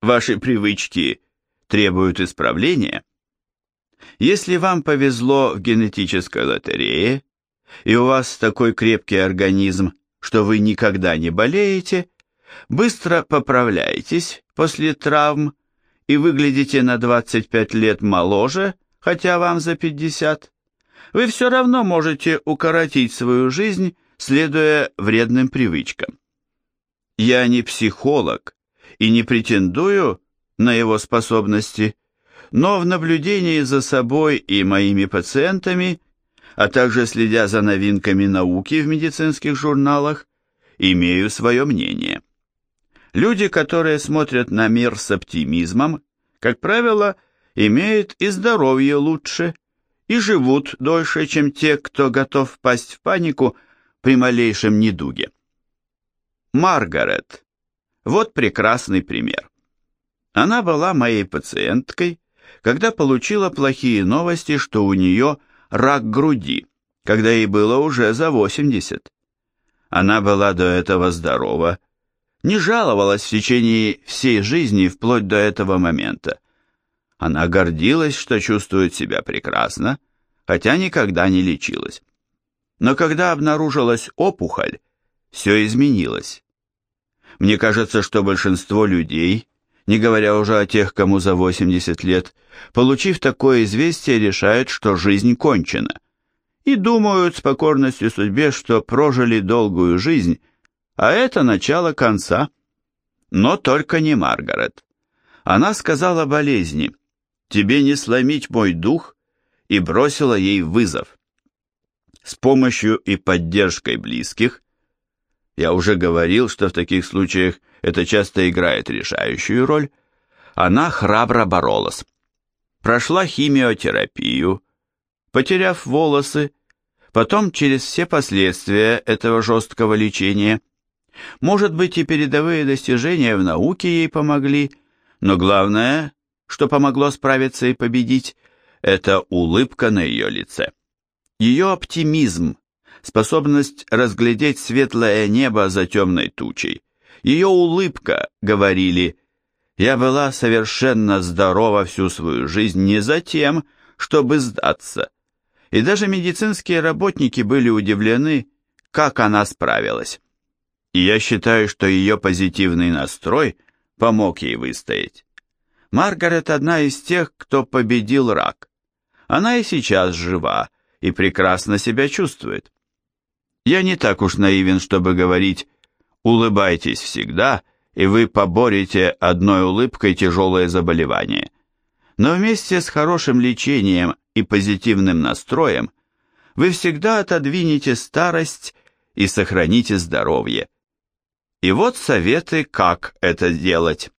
ваши привычки требуют исправления? Если вам повезло в генетической лотерее, и у вас такой крепкий организм, что вы никогда не болеете, быстро поправляетесь после травм и выглядите на 25 лет моложе, хотя вам за 50, вы все равно можете укоротить свою жизнь, следуя вредным привычкам. Я не психолог и не претендую на его способности, но в наблюдении за собой и моими пациентами, а также следя за новинками науки в медицинских журналах, имею свое мнение. Люди, которые смотрят на мир с оптимизмом, как правило, имеют и здоровье лучше, и живут дольше, чем те, кто готов впасть в панику при малейшем недуге. Маргарет. Вот прекрасный пример. Она была моей пациенткой, когда получила плохие новости, что у нее рак груди, когда ей было уже за 80. Она была до этого здорова, не жаловалась в течение всей жизни вплоть до этого момента. Она гордилась, что чувствует себя прекрасно, хотя никогда не лечилась. Но когда обнаружилась опухоль, все изменилось. Мне кажется, что большинство людей, не говоря уже о тех, кому за 80 лет, получив такое известие, решают, что жизнь кончена. И думают с покорностью судьбе, что прожили долгую жизнь, а это начало конца. Но только не Маргарет. Она сказала болезни, тебе не сломить мой дух, и бросила ей вызов. С помощью и поддержкой близких, я уже говорил, что в таких случаях это часто играет решающую роль, она храбро боролась. Прошла химиотерапию, потеряв волосы, потом через все последствия этого жесткого лечения. Может быть, и передовые достижения в науке ей помогли, но главное, что помогло справиться и победить, это улыбка на ее лице. Ее оптимизм, способность разглядеть светлое небо за темной тучей, ее улыбка, говорили, я была совершенно здорова всю свою жизнь не за тем, чтобы сдаться. И даже медицинские работники были удивлены, как она справилась. И я считаю, что ее позитивный настрой помог ей выстоять. Маргарет одна из тех, кто победил рак. Она и сейчас жива и прекрасно себя чувствует. Я не так уж наивен, чтобы говорить «улыбайтесь всегда», и вы поборете одной улыбкой тяжелое заболевание. Но вместе с хорошим лечением и позитивным настроем вы всегда отодвинете старость и сохраните здоровье. И вот советы, как это делать.